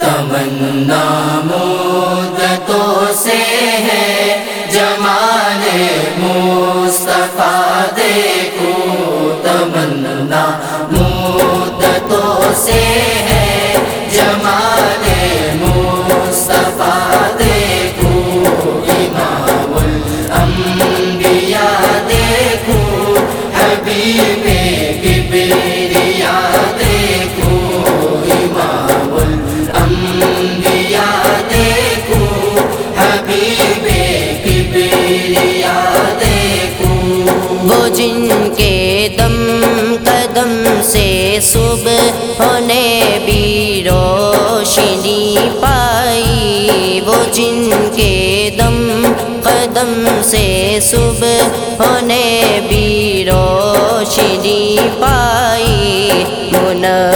تمنا مدتوں سے ہے جمال مصطفیٰ دیکھو تمنا مدتوں سے ہے جمال مصطفیٰ دیکھو امام الانبیاء دیکھو، حبیب قدم قدم سے صبح ہونے بھی روشنی پائی۔ وہ جن کے دم قدم سے صبح ہونے بھی روشنی پائی۔ منہ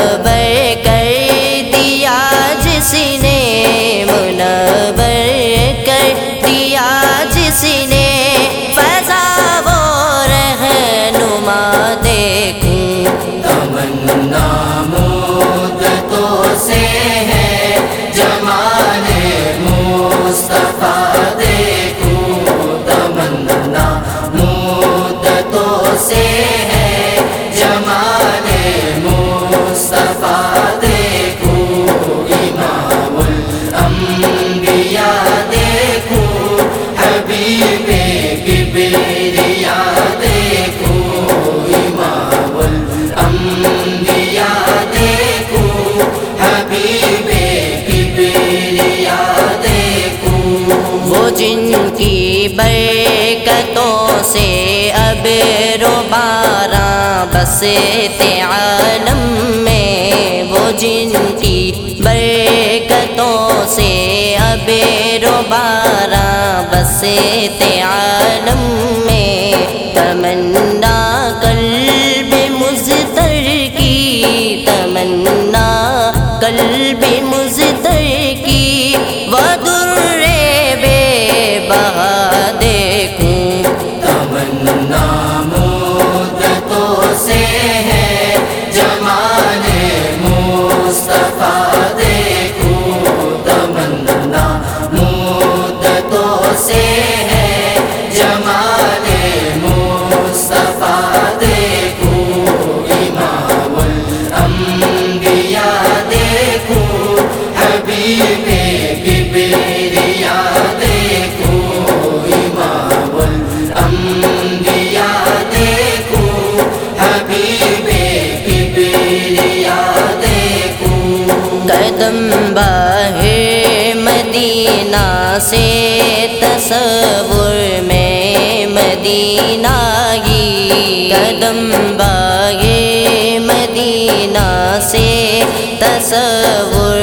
کی برکتوں سے اب روبارہ بستے عالم میں وہ جن کی برکتوں سے اب روبارہ بستے عالم میں قدم باہر مدینہ سے تصور میں مدینہ گی قدم باہر مدینہ سے تصور